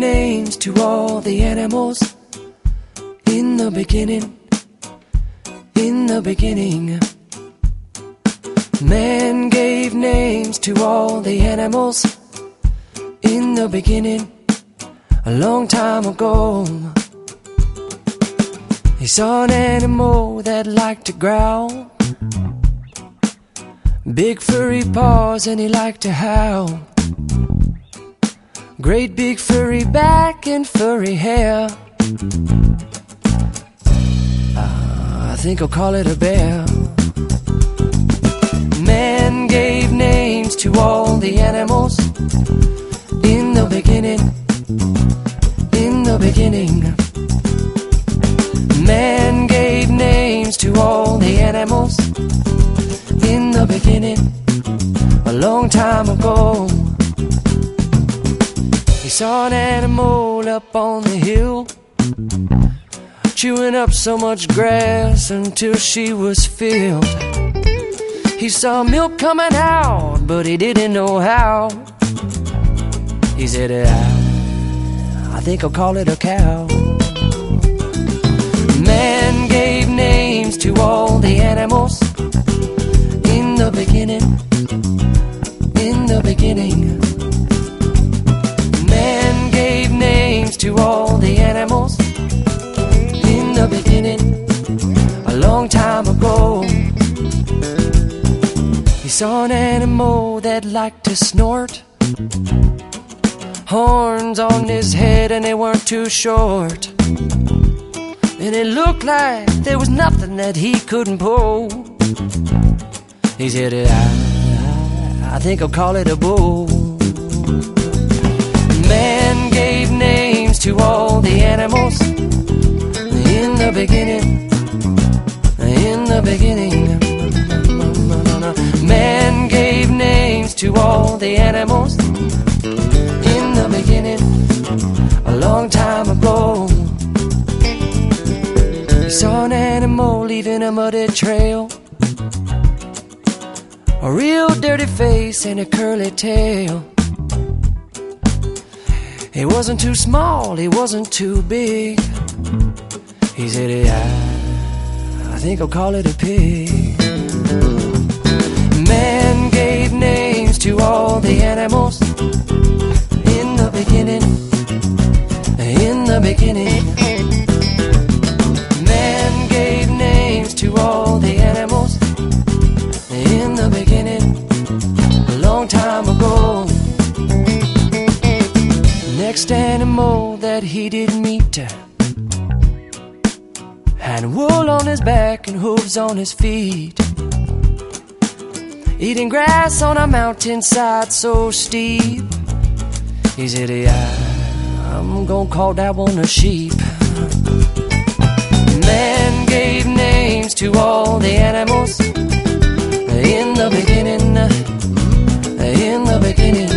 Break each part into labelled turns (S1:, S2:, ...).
S1: names to all the animals in the beginning. In the beginning, man gave names to all the animals in the beginning, a long time ago. He saw an animal that liked to growl, big furry paws, and he liked to howl. Great big furry back and furry hair. Uh, I think I'll call it a bear. Man gave names to all the animals in the beginning. In the beginning. Man gave names to all the animals in the beginning. A long time ago. Saw an animal up on the hill chewing up so much grass until she was filled. He saw milk coming out, but he didn't know how. He said, I, I think I'll call it a cow. Man gave names to all the animals in the beginning. In the beginning. To all the animals in the beginning, a long time ago. He saw an animal that liked to snort. Horns on his head, and they weren't too short. And it looked like there was nothing that he couldn't pull. He said, I, I think I'll call it a bull. The animals in the beginning. In the beginning. Man gave names to all the animals in the beginning. A long time ago. He saw an animal leaving a muddy trail. A real dirty face and a curly tail. He wasn't too small, he wasn't too big. He said, yeah, I think I'll call it a pig. Animal that he didn't meet had wool on his back and hooves on his feet. Eating grass on a mountainside so steep. He said, Yeah, I'm gonna call that one a sheep. Man gave names to all the animals in the beginning. In the beginning.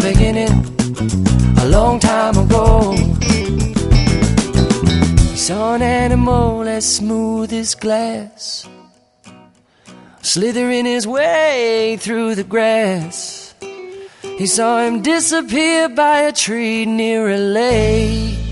S1: Beginning, a long time ago. He saw an animal as smooth as glass, slithering his way through the grass. He saw him disappear by a tree near a lake.